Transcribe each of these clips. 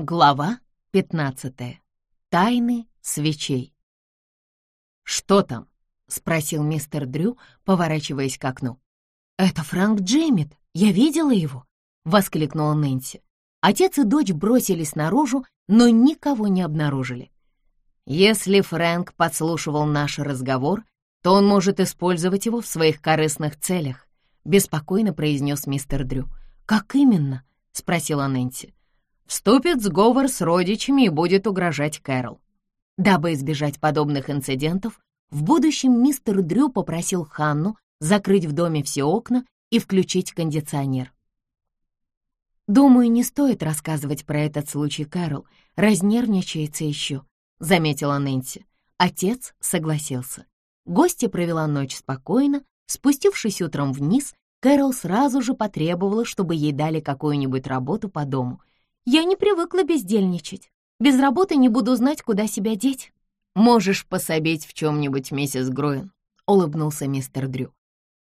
Глава 15. Тайны свечей. «Что там?» — спросил мистер Дрю, поворачиваясь к окну. «Это Фрэнк Джеймит, я видела его!» — воскликнула Нэнси. Отец и дочь бросились наружу, но никого не обнаружили. «Если Фрэнк подслушивал наш разговор, то он может использовать его в своих корыстных целях», — беспокойно произнес мистер Дрю. «Как именно?» — спросила Нэнси вступит в сговор с родичами и будет угрожать Кэрол. Дабы избежать подобных инцидентов, в будущем мистер Дрю попросил Ханну закрыть в доме все окна и включить кондиционер. «Думаю, не стоит рассказывать про этот случай Кэрол, разнервничается еще», — заметила Нэнси. Отец согласился. Гостья провела ночь спокойно, спустившись утром вниз, Кэрол сразу же потребовала, чтобы ей дали какую-нибудь работу по дому — я не привыкла бездельничать. Без работы не буду знать, куда себя деть. Можешь пособить в чем-нибудь, миссис Груин, улыбнулся мистер Дрю.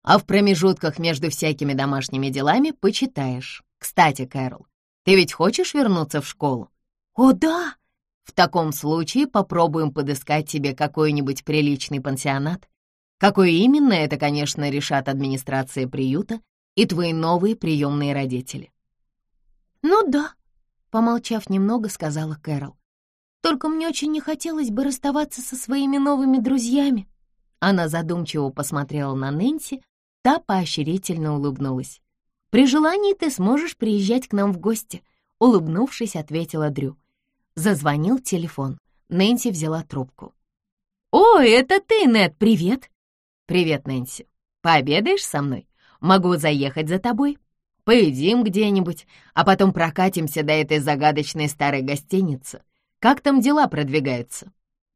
А в промежутках между всякими домашними делами почитаешь. Кстати, Кэрол, ты ведь хочешь вернуться в школу? О, да! В таком случае попробуем подыскать тебе какой-нибудь приличный пансионат. Какой именно, это, конечно, решат администрация приюта и твои новые приемные родители. Ну да, Помолчав немного, сказала Кэрол. «Только мне очень не хотелось бы расставаться со своими новыми друзьями». Она задумчиво посмотрела на Нэнси, та поощрительно улыбнулась. «При желании ты сможешь приезжать к нам в гости», — улыбнувшись, ответила Дрю. Зазвонил телефон. Нэнси взяла трубку. «О, это ты, Нед, привет!» «Привет, Нэнси. Пообедаешь со мной? Могу заехать за тобой?» Поедим где-нибудь, а потом прокатимся до этой загадочной старой гостиницы. Как там дела продвигаются?»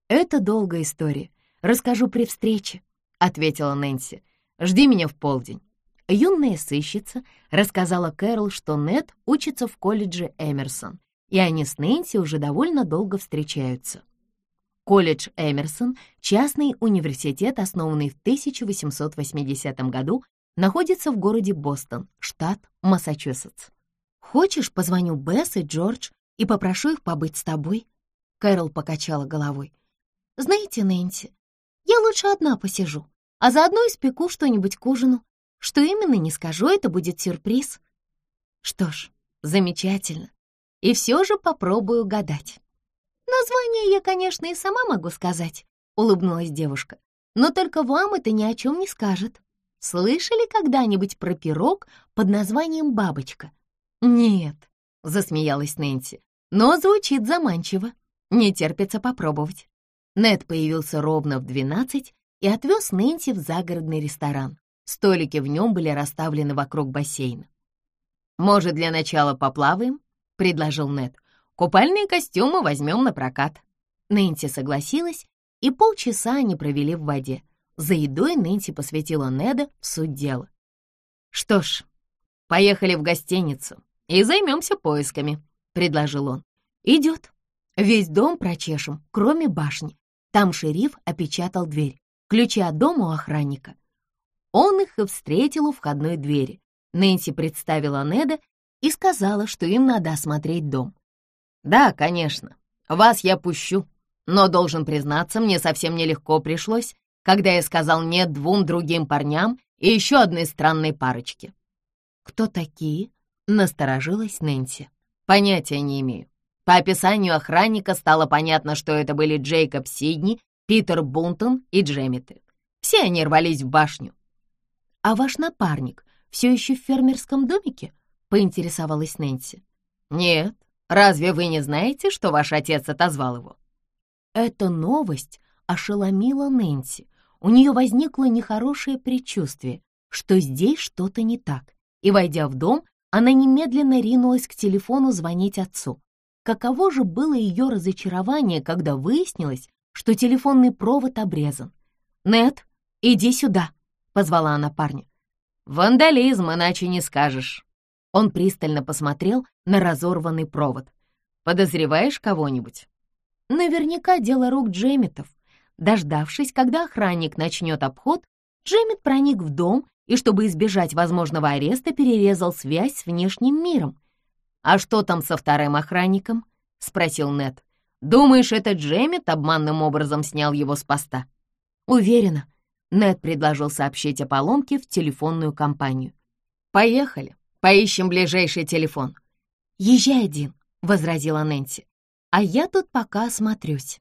«Это долгая история. Расскажу при встрече», — ответила Нэнси. «Жди меня в полдень». Юная сыщица рассказала Кэрол, что Нед учится в колледже Эмерсон, и они с Нэнси уже довольно долго встречаются. Колледж Эмерсон — частный университет, основанный в 1880 году находится в городе Бостон, штат Массачусетс. Хочешь, позвоню Бесс и Джордж и попрошу их побыть с тобой?» Кэрол покачала головой. «Знаете, Нэнси, я лучше одна посижу, а заодно испеку что-нибудь к ужину. Что именно, не скажу, это будет сюрприз». «Что ж, замечательно. И все же попробую гадать». «Название я, конечно, и сама могу сказать», — улыбнулась девушка. «Но только вам это ни о чем не скажет». Слышали когда-нибудь про пирог под названием «бабочка»?» «Нет», — засмеялась Нэнси, «но звучит заманчиво. Не терпится попробовать». Нед появился ровно в двенадцать и отвез Нэнси в загородный ресторан. Столики в нем были расставлены вокруг бассейна. «Может, для начала поплаваем?» — предложил Нед. «Купальные костюмы возьмем на прокат». Нэнси согласилась, и полчаса они провели в воде. За едой Нэнси посвятила Неда в суть дела. «Что ж, поехали в гостиницу и займемся поисками», — предложил он. «Идет. Весь дом прочешем, кроме башни. Там шериф опечатал дверь. Ключи от дома у охранника». Он их и встретил у входной двери. Нэнси представила Неда и сказала, что им надо осмотреть дом. «Да, конечно, вас я пущу, но, должен признаться, мне совсем нелегко пришлось когда я сказал «нет» двум другим парням и еще одной странной парочке. «Кто такие?» — насторожилась Нэнси. «Понятия не имею. По описанию охранника стало понятно, что это были Джейкоб Сидни, Питер Бунтон и Джемиты. Все они рвались в башню. «А ваш напарник все еще в фермерском домике?» — поинтересовалась Нэнси. «Нет. Разве вы не знаете, что ваш отец отозвал его?» Эта новость ошеломила Нэнси. У нее возникло нехорошее предчувствие, что здесь что-то не так, и, войдя в дом, она немедленно ринулась к телефону звонить отцу. Каково же было ее разочарование, когда выяснилось, что телефонный провод обрезан. «Нет, иди сюда», — позвала она парня. «Вандализм, иначе не скажешь». Он пристально посмотрел на разорванный провод. «Подозреваешь кого-нибудь?» «Наверняка дело рук Джеймитов. Дождавшись, когда охранник начнет обход, Джеммит проник в дом и, чтобы избежать возможного ареста, перерезал связь с внешним миром. «А что там со вторым охранником?» — спросил Нед. «Думаешь, этот Джеммит обманным образом снял его с поста?» «Уверена». Нед предложил сообщить о поломке в телефонную компанию. «Поехали, поищем ближайший телефон». «Езжай один», — возразила Нэнси. «А я тут пока осмотрюсь».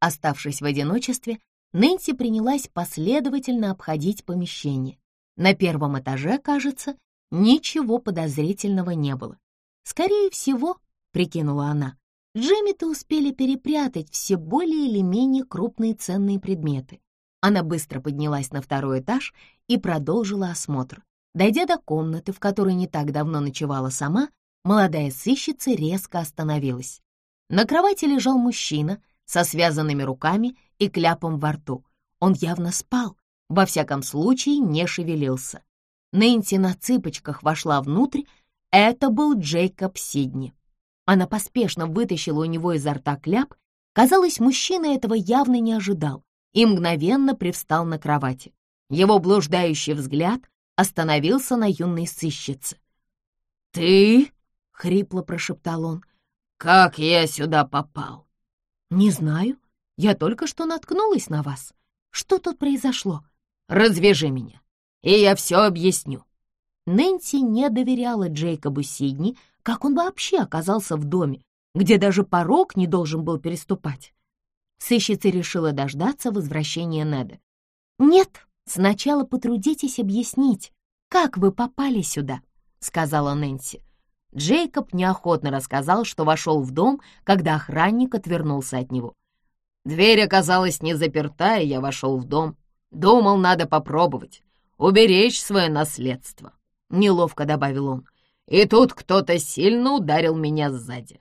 Оставшись в одиночестве, Нэнси принялась последовательно обходить помещение. На первом этаже, кажется, ничего подозрительного не было. «Скорее всего», — прикинула она, Джемми-то успели перепрятать все более или менее крупные ценные предметы. Она быстро поднялась на второй этаж и продолжила осмотр. Дойдя до комнаты, в которой не так давно ночевала сама, молодая сыщица резко остановилась. На кровати лежал мужчина со связанными руками и кляпом во рту. Он явно спал, во всяком случае не шевелился. Нэнси на цыпочках вошла внутрь. Это был Джейкоб Сидни. Она поспешно вытащила у него изо рта кляп. Казалось, мужчина этого явно не ожидал и мгновенно привстал на кровати. Его блуждающий взгляд остановился на юной сыщице. «Ты?» — хрипло прошептал он. «Как я сюда попал?» «Не знаю. Я только что наткнулась на вас. Что тут произошло?» «Развяжи меня, и я все объясню». Нэнси не доверяла Джейкобу Сидни, как он вообще оказался в доме, где даже порог не должен был переступать? Сыщица решила дождаться возвращения Неда. «Нет, сначала потрудитесь объяснить, как вы попали сюда», — сказала Нэнси. Джейкоб неохотно рассказал, что вошел в дом, когда охранник отвернулся от него. Дверь оказалась не заперта, и я вошел в дом. Думал, надо попробовать, уберечь свое наследство. Неловко добавил он. И тут кто-то сильно ударил меня сзади.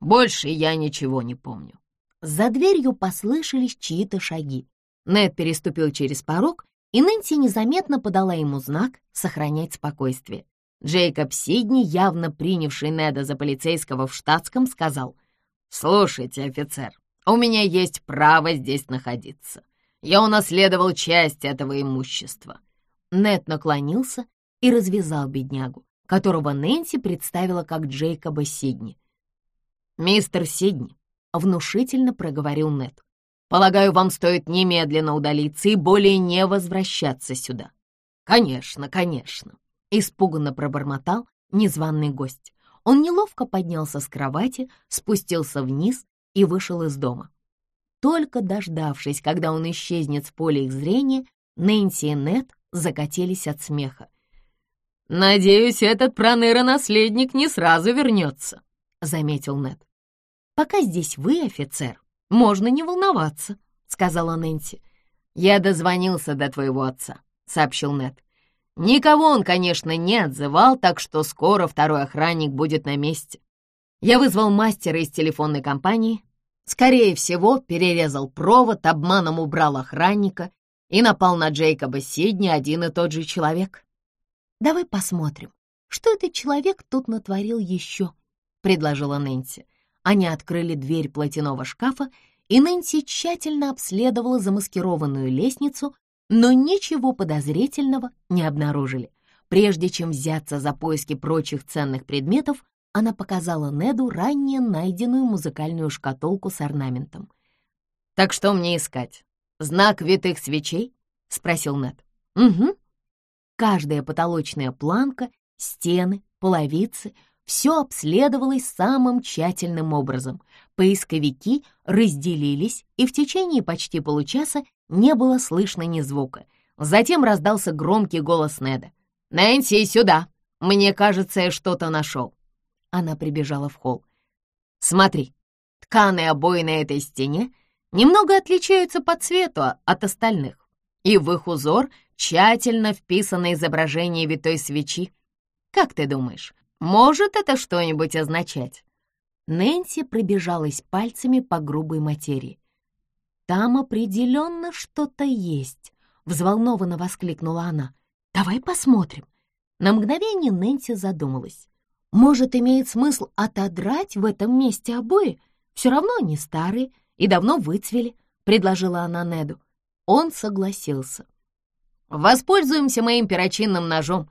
Больше я ничего не помню. За дверью послышались чьи-то шаги. Нед переступил через порог, и Нэнси незаметно подала ему знак сохранять спокойствие. Джейкоб Сидни, явно принявший Неда за полицейского в штатском, сказал, «Слушайте, офицер, у меня есть право здесь находиться. Я унаследовал часть этого имущества». Нед наклонился и развязал беднягу которого Нэнси представила как Джейкоба Сидни. «Мистер Сидни», — внушительно проговорил Нед, «полагаю, вам стоит немедленно удалиться и более не возвращаться сюда». «Конечно, конечно», — испуганно пробормотал незваный гость. Он неловко поднялся с кровати, спустился вниз и вышел из дома. Только дождавшись, когда он исчезнет с поля их зрения, Нэнси и Нед закатились от смеха. «Надеюсь, этот проныра-наследник не сразу вернется», — заметил Нед. «Пока здесь вы, офицер, можно не волноваться», — сказала Нэнси. «Я дозвонился до твоего отца», — сообщил Нед. «Никого он, конечно, не отзывал, так что скоро второй охранник будет на месте. Я вызвал мастера из телефонной компании. Скорее всего, перерезал провод, обманом убрал охранника и напал на Джейкоба Сидни один и тот же человек. «Давай посмотрим, что этот человек тут натворил еще», — предложила Нэнси. Они открыли дверь платяного шкафа, и Нэнси тщательно обследовала замаскированную лестницу, но ничего подозрительного не обнаружили. Прежде чем взяться за поиски прочих ценных предметов, она показала Неду ранее найденную музыкальную шкатулку с орнаментом. «Так что мне искать? Знак витых свечей?» — спросил Нед. «Угу», Каждая потолочная планка, стены, половицы — все обследовалось самым тщательным образом. Поисковики разделились, и в течение почти получаса не было слышно ни звука. Затем раздался громкий голос Неда. «Нэнси, сюда! Мне кажется, я что-то нашел!» Она прибежала в холл. «Смотри, тканые обои на этой стене немного отличаются по цвету от остальных, и в их узор — тщательно вписано изображение витой свечи. Как ты думаешь, может это что-нибудь означать?» Нэнси пробежалась пальцами по грубой материи. «Там определенно что-то есть», — взволнованно воскликнула она. «Давай посмотрим». На мгновение Нэнси задумалась. «Может, имеет смысл отодрать в этом месте обои? Все равно они старые и давно выцвели», — предложила она Неду. Он согласился. Воспользуемся моим перочинным ножом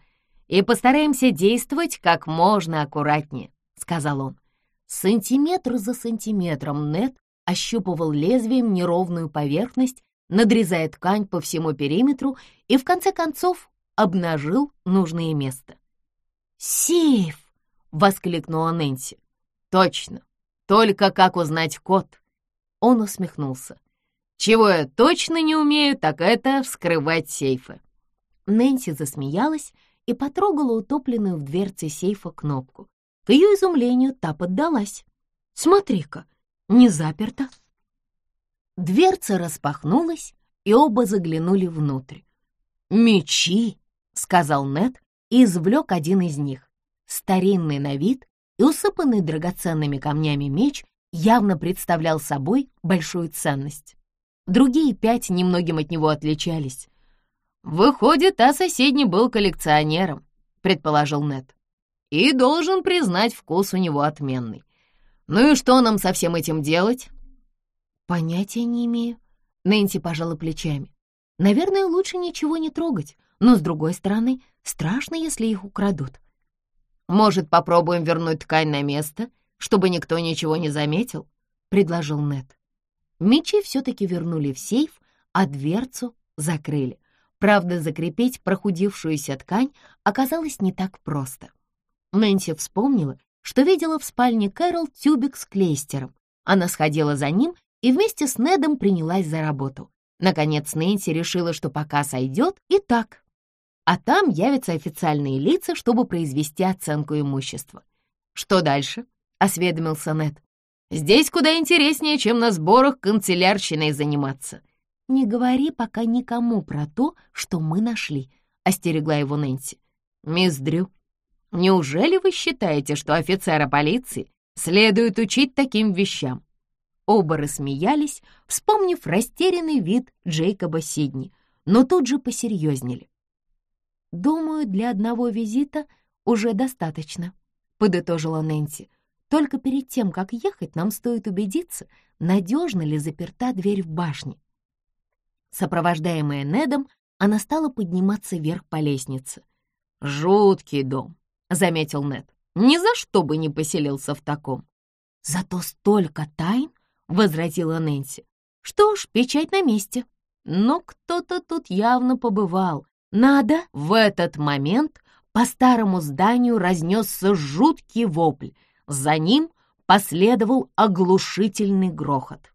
и постараемся действовать как можно аккуратнее», — сказал он. Сантиметр за сантиметром Нед ощупывал лезвием неровную поверхность, надрезая ткань по всему периметру и, в конце концов, обнажил нужное место. «Сейф!» — воскликнула Нэнси. «Точно! Только как узнать код?» Он усмехнулся. «Чего я точно не умею, так это вскрывать сейфы». Нэнси засмеялась и потрогала утопленную в дверце сейфа кнопку. К ее изумлению та поддалась. «Смотри-ка, не заперта». Дверца распахнулась, и оба заглянули внутрь. «Мечи!» — сказал Нед и извлек один из них. Старинный на вид и усыпанный драгоценными камнями меч явно представлял собой большую ценность. Другие пять немногим от него отличались. «Выходит, а соседний был коллекционером», — предположил Нед. «И должен признать, вкус у него отменный. Ну и что нам со всем этим делать?» «Понятия не имею», — Нэнси пожала плечами. «Наверное, лучше ничего не трогать, но, с другой стороны, страшно, если их украдут». «Может, попробуем вернуть ткань на место, чтобы никто ничего не заметил?» — предложил Нед. Мечи все-таки вернули в сейф, а дверцу закрыли. Правда, закрепить прохудившуюся ткань оказалось не так просто. Нэнси вспомнила, что видела в спальне Кэрол тюбик с клейстером. Она сходила за ним и вместе с Недом принялась за работу. Наконец Нэнси решила, что пока сойдет и так. А там явятся официальные лица, чтобы произвести оценку имущества. «Что дальше?» — осведомился Нед. «Здесь куда интереснее, чем на сборах канцелярщиной заниматься». «Не говори пока никому про то, что мы нашли», — остерегла его Нэнси. «Мисс Дрю, неужели вы считаете, что офицера полиции следует учить таким вещам?» Оба рассмеялись, вспомнив растерянный вид Джейкоба Сидни, но тут же посерьезнели. «Думаю, для одного визита уже достаточно», — подытожила Нэнси. «Только перед тем, как ехать, нам стоит убедиться, надежно ли заперта дверь в башне». Сопровождаемая Недом, она стала подниматься вверх по лестнице. «Жуткий дом», — заметил Нед. «Ни за что бы не поселился в таком». «Зато столько тайн», — возразила Нэнси. «Что ж, печать на месте». Но кто-то тут явно побывал. Надо в этот момент по старому зданию разнесся жуткий вопль. За ним последовал оглушительный грохот.